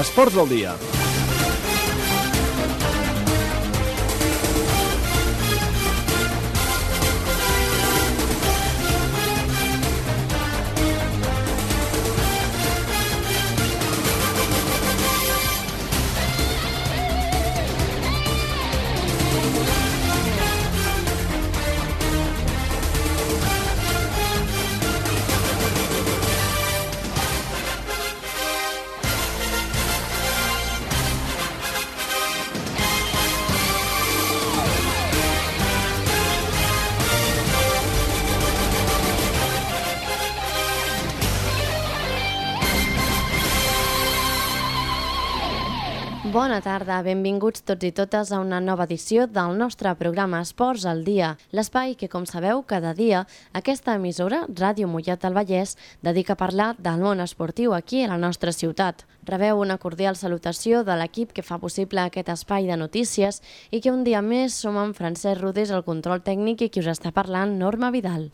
Esports del dia. Bona tarda, benvinguts tots i totes a una nova edició del nostre programa Esports al Dia, l'espai que, com sabeu, cada dia aquesta emissora, Ràdio Mollet del Vallès, dedica a parlar del món esportiu aquí a la nostra ciutat. Rebeu una cordial salutació de l'equip que fa possible aquest espai de notícies i que un dia més som amb Francesc Rodés, el control tècnic, i qui us està parlant, Norma Vidal.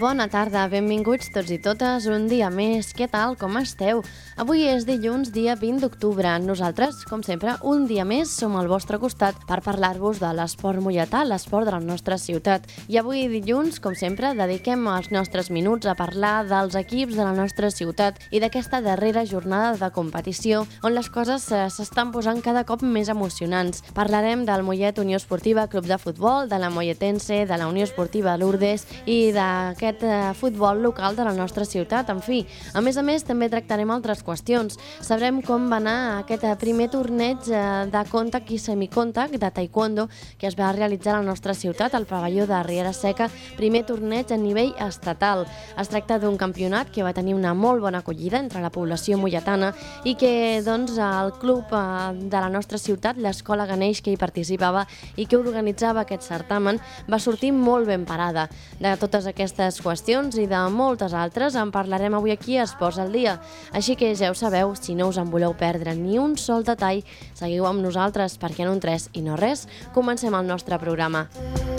Bona tarda, benvinguts tots i totes un dia més. Què tal, com esteu? Avui és dilluns, dia 20 d'octubre. Nosaltres, com sempre, un dia més som al vostre costat per parlar-vos de l'esport mulletà, l'esport de la nostra ciutat. I avui dilluns, com sempre, dediquem els nostres minuts a parlar dels equips de la nostra ciutat i d'aquesta darrera jornada de competició on les coses eh, s'estan posant cada cop més emocionants. Parlarem del Mollet Unió Esportiva Club de Futbol, de la Molletense, de la Unió Esportiva Lourdes i d'aquest eh, futbol local de la nostra ciutat. En fi, a més a més, també tractarem altres qüestions. Sabrem com va anar aquest eh, primer torneig eh, de contact i semicontact de taekwondo que es va realitzar a la nostra ciutat, al pavelló de Riera Seca, primer torneig a nivell estatal. Es tracta d'un campionat que va tenir una molt bona acollida entre la població molletana i que doncs, el club eh, de la nostra ciutat, l'Escola Ganeix, que hi participava i que organitzava aquest certamen, va sortir molt ben parada. De totes aquestes qüestions i de moltes altres en parlarem avui aquí a Esports al Dia. Així que ja ho sabeu, si no us en voleu perdre ni un sol detall, seguiu amb nosaltres perquè en un 3 i no res, comencem el nostre programa. We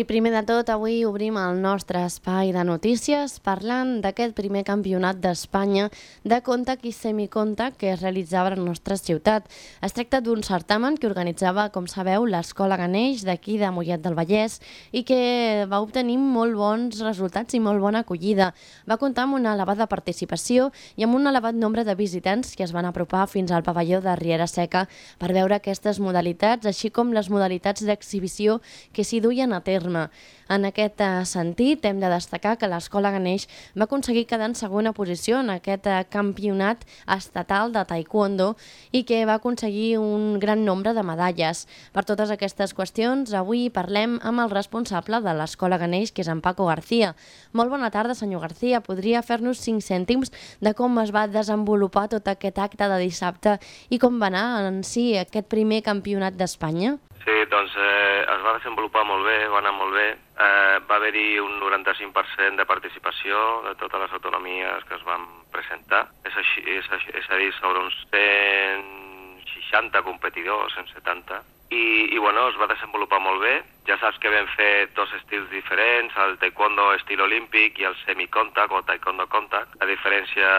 I primer de tot, avui obrim el nostre espai de notícies parlant d'aquest primer campionat d'Espanya de contact i semicontact que es realitzava a la nostra ciutat. Es tracta d'un certamen que organitzava, com sabeu, l'Escola Ganeix d'aquí de Mollet del Vallès i que va obtenir molt bons resultats i molt bona acollida. Va comptar amb una elevada participació i amb un elevat nombre de visitants que es van apropar fins al pavelló de Riera Seca per veure aquestes modalitats, així com les modalitats d'exhibició que s'hi duien a terme. En aquest eh, sentit, hem de destacar que l'Escola Ganeix va aconseguir quedar en segona posició en aquest eh, campionat estatal de taekwondo i que va aconseguir un gran nombre de medalles. Per totes aquestes qüestions, avui parlem amb el responsable de l'Escola Ganeix, que és en Paco García. Molt bona tarda, senyor García. Podria fer-nos 5 cèntims de com es va desenvolupar tot aquest acte de dissabte i com va anar en si aquest primer campionat d'Espanya? Sí, doncs eh, es va desenvolupar molt bé, va anar molt bé. Eh, va haver-hi un 95% de participació de totes les autonomies que es van presentar. És, així, és, així, és a dir, sobre uns 160 competidors, 170. I, I, bueno, es va desenvolupar molt bé. Ja saps que vam fer dos estils diferents, el taekwondo estil olímpic i el semicontact o taekwondo contact. La diferència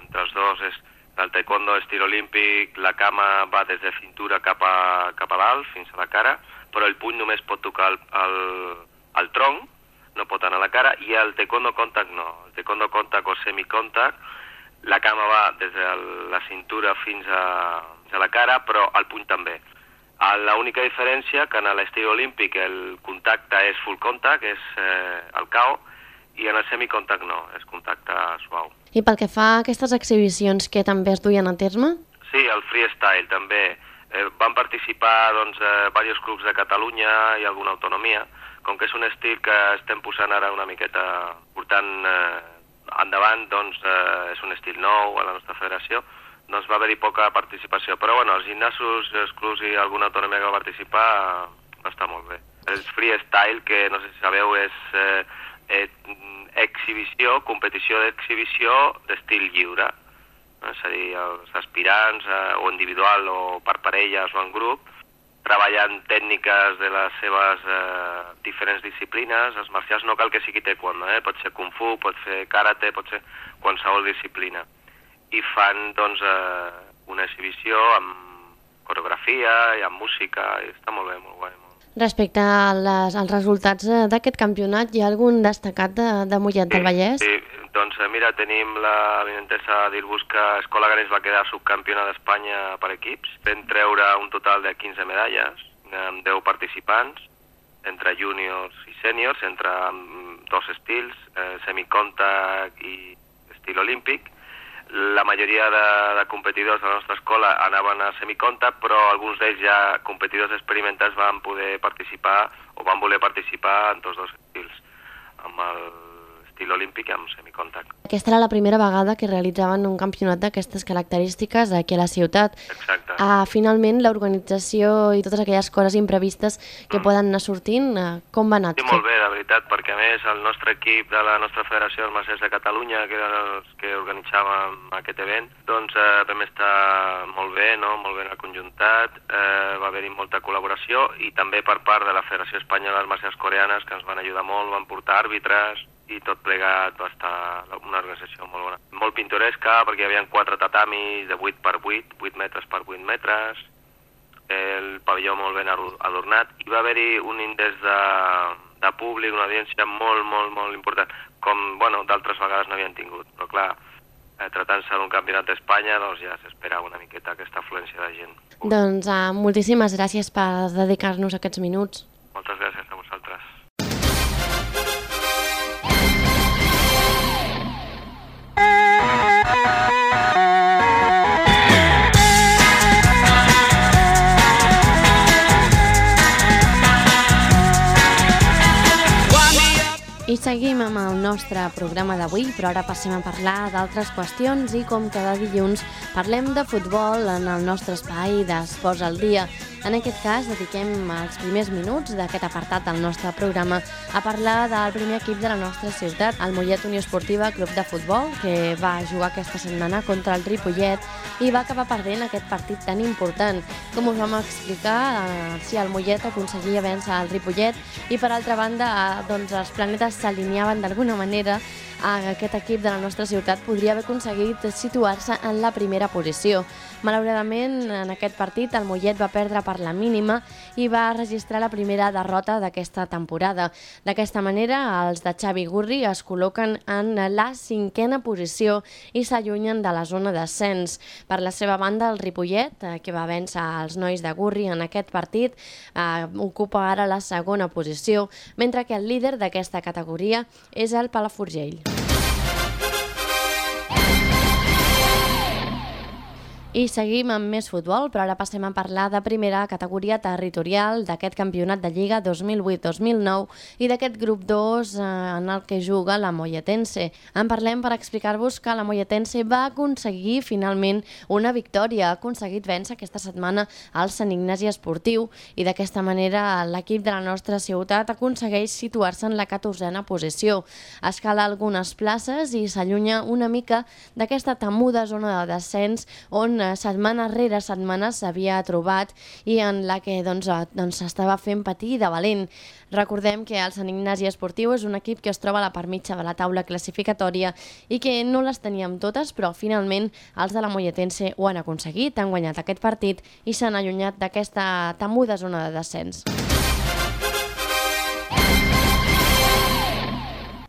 entre els dos és el taekwondo estil olímpic, la cama va des de cintura cap a, cap a dalt, fins a la cara, però el puny només pot tocar el, el, el tronc, no pot anar a la cara, i el taekwondo contact no. El taekwondo contact o semicontact, la cama va des de la cintura fins a, fins a la cara, però el puny també. L'única diferència que en l'estil olímpic el contacte és full contact, és eh, el KO, i en el semicontact no, és contacte suau. I pel que fa a aquestes exhibicions que també es duien a terme? Sí, el freestyle també. Eh, van participar doncs, eh, diversos clubs de Catalunya i alguna autonomia, com que és un estil que estem posant ara una miqueta portant eh, endavant, doncs eh, és un estil nou a la nostra federació, doncs va haver-hi poca participació. Però bueno, els gimnasos, els clubs i alguna autonomia que va participar eh, va estar molt bé. El freestyle, que no sé si sabeu, és eh, eh, exhibició, competició d'exhibició d'estil lliure. Eh, És a dir, els aspirants, eh, o individual o per parelles o en grup, treballant tècniques de les seves eh, diferents disciplines. Els marcials no cal que sigui taekwondo, eh? pot ser kung fu, pot ser karate, pot ser qualsevol disciplina. I fan doncs, eh, una exhibició amb coreografia i amb música, i està molt bé, molt guai. Respecte a les, als resultats eh, d'aquest campionat, hi ha algun destacat de, de Mollet del Vallès? Sí, doncs eh, mira, tenim la avinentesa a dir-vos que Escola Ganes va quedar subcampiona d'Espanya per equips. Vam treure un total de 15 medalles, amb 10 participants, entre júniors i sèniors, entre dos estils, eh, semicontact i estil olímpic. La majoria de, de competidors de la nostra escola anaven a semicontact, però alguns d'ells ja competidors experimentats van poder participar o van voler participar en tots dos estils, amb l'estil olímpic amb semicontact. Aquesta era la primera vegada que realitzaven un campionat d'aquestes característiques aquí a la ciutat. Exacte. Ah, finalment, l'organització i totes aquelles coses imprevistes que poden anar sortint, eh, com va anar? Sí, molt bé, de veritat, perquè a més el nostre equip de la nostra Federació dels Macers de Catalunya, que eren els que organitzàvem aquest event, doncs eh, vam estar molt bé, no? molt ben conjuntat, eh, va haver-hi molta col·laboració i també per part de la Federació Espanyola de les Macers Coreanes, que ens van ajudar molt, van portar àrbitres, i tot plegat va estar una organització molt bona. Molt pintoresca, perquè hi havia quatre tatamis de 8 per 8, 8 metres per 8 metres, el pavelló molt ben adornat, i va haver-hi un índex de, de públic, una audiència molt, molt, molt important, com, bueno, d'altres vegades no havien tingut, però clar, eh, tractant-se d'un campionat d'Espanya, doncs ja s'espera una miqueta aquesta afluència de gent. Doncs uh, moltíssimes gràcies per dedicar-nos aquests minuts. Moltes gràcies I seguim amb el nostre programa d'avui, però ara passem a parlar d'altres qüestions i com cada dilluns parlem de futbol en el nostre espai d'Esports al Dia. En aquest cas dediquem els primers minuts d'aquest apartat del nostre programa a parlar del primer equip de la nostra ciutat, el Mollet Unió Esportiva Club de Futbol, que va jugar aquesta setmana contra el Ripollet i va acabar perdent aquest partit tan important. Com us vam explicar, eh, si el Mollet aconseguia vèncer el Ripollet i per altra banda eh, doncs els planetes s'alineaven d'alguna manera a aquest equip de la nostra ciutat podria haver aconseguit situar-se en la primera posició. Malauradament, en aquest partit, el Mollet va perdre per la mínima i va registrar la primera derrota d'aquesta temporada. D'aquesta manera, els de Xavi Gurri es col·loquen en la cinquena posició i s'allunyen de la zona d'ascens. Per la seva banda, el Ripollet, eh, que va vèncer els nois de Gurri en aquest partit, eh, ocupa ara la segona posició, mentre que el líder d'aquesta categoria és el Palaforgell. I seguim amb més futbol, però ara passem a parlar de primera categoria territorial d'aquest campionat de Lliga 2008-2009 i d'aquest grup 2 eh, en el que juga la Molletense. En parlem per explicar-vos que la Molletense va aconseguir finalment una victòria. Ha aconseguit vèncer aquesta setmana al Sant Ignasi Esportiu i d'aquesta manera l'equip de la nostra ciutat aconsegueix situar-se en la 14a posició. Escala algunes places i s'allunya una mica d'aquesta temuda zona de descens on eh, setmana rere setmana s'havia trobat i en la que doncs, eh, doncs fent patir de valent. Recordem que el Sant Ignasi Esportiu és un equip que es troba a la part mitja de la taula classificatòria i que no les teníem totes, però finalment els de la Molletense ho han aconseguit, han guanyat aquest partit i s'han allunyat d'aquesta temuda zona de descens.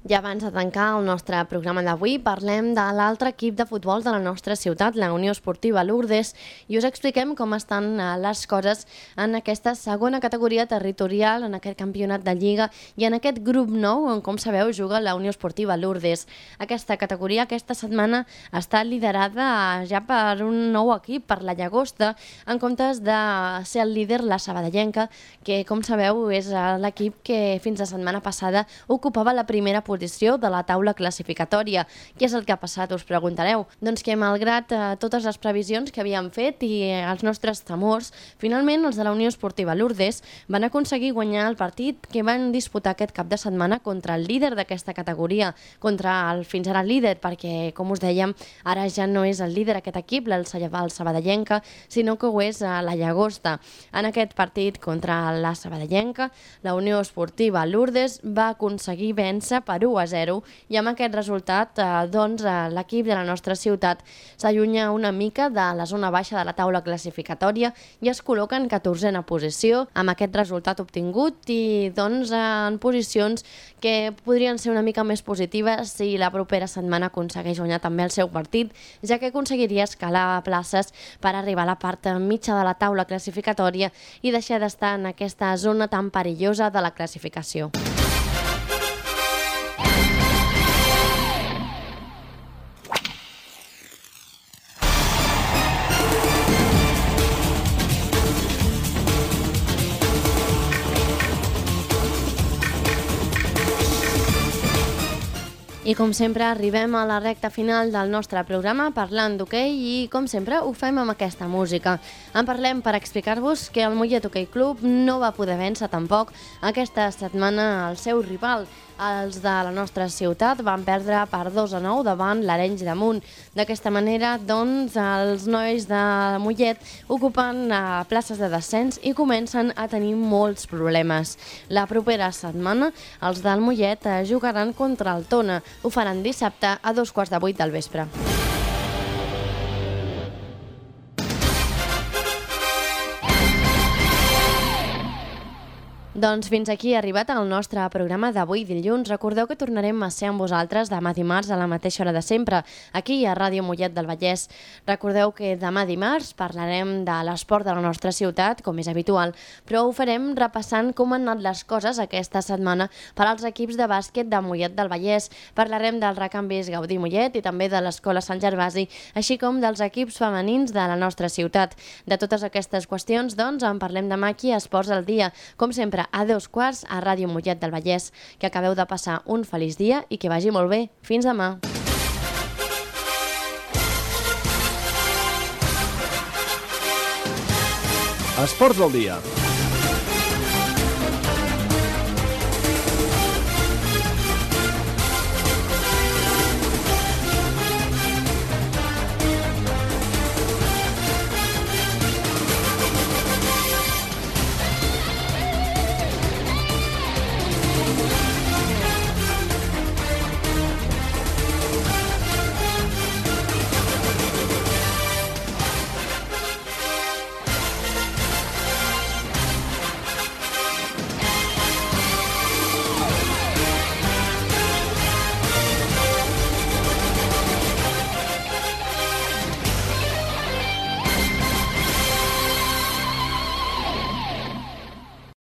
Ja abans de tancar el nostre programa d'avui, parlem de l'altre equip de futbol de la nostra ciutat, la Unió Esportiva Lourdes, i us expliquem com estan eh, les coses en aquesta segona categoria territorial, en aquest campionat de Lliga i en aquest grup nou on, com sabeu, juga la Unió Esportiva Lourdes. Aquesta categoria aquesta setmana està liderada ja per un nou equip, per la Llagosta, en comptes de ser el líder la Sabadellenca, que, com sabeu, és eh, l'equip que fins la setmana passada ocupava la primera posició posició de la taula classificatòria. Què és el que ha passat, us preguntareu? Doncs que malgrat eh, totes les previsions que havíem fet i eh, els nostres temors, finalment els de la Unió Esportiva Lourdes van aconseguir guanyar el partit que van disputar aquest cap de setmana contra el líder d'aquesta categoria, contra el fins ara líder, perquè, com us dèiem, ara ja no és el líder aquest equip, el Sabadellenca, sinó que ho és eh, la Llagosta. En aquest partit contra la Sabadellenca, la Unió Esportiva Lourdes va aconseguir vèncer per 1 a 0 i amb aquest resultat eh, doncs, eh, l'equip de la nostra ciutat s'allunya una mica de la zona baixa de la taula classificatòria i es col·loca en 14a posició amb aquest resultat obtingut i doncs, en posicions que podrien ser una mica més positives si la propera setmana aconsegueix guanyar també el seu partit, ja que aconseguiria escalar places per arribar a la part mitja de la taula classificatòria i deixar d'estar en aquesta zona tan perillosa de la classificació. I com sempre arribem a la recta final del nostre programa parlant d'hoquei i com sempre ho fem amb aquesta música. En parlem per explicar-vos que el Mollet Hockey Club no va poder vèncer tampoc aquesta setmana el seu rival. Els de la nostra ciutat van perdre per 2 a 9 davant l'Arenys de Munt. D'aquesta manera, doncs, els nois de Mollet ocupen uh, places de descens i comencen a tenir molts problemes. La propera setmana, els del Mollet uh, jugaran contra el Tona. Ho faran dissabte a dos quarts de vuit del vespre. Doncs fins aquí ha arribat el nostre programa d'avui dilluns. Recordeu que tornarem a ser amb vosaltres demà dimarts a la mateixa hora de sempre, aquí a Ràdio Mollet del Vallès. Recordeu que demà dimarts parlarem de l'esport de la nostra ciutat, com és habitual, però ho farem repassant com han anat les coses aquesta setmana per als equips de bàsquet de Mollet del Vallès. Parlarem dels recanvis Gaudí Mollet i també de l'Escola Sant Gervasi, així com dels equips femenins de la nostra ciutat. De totes aquestes qüestions, doncs, en parlem demà aquí a Esports al Dia. Com a dos quarts a Ràdio Mollet del Vallès. Que acabeu de passar un feliç dia i que vagi molt bé. Fins demà. Esports del dia.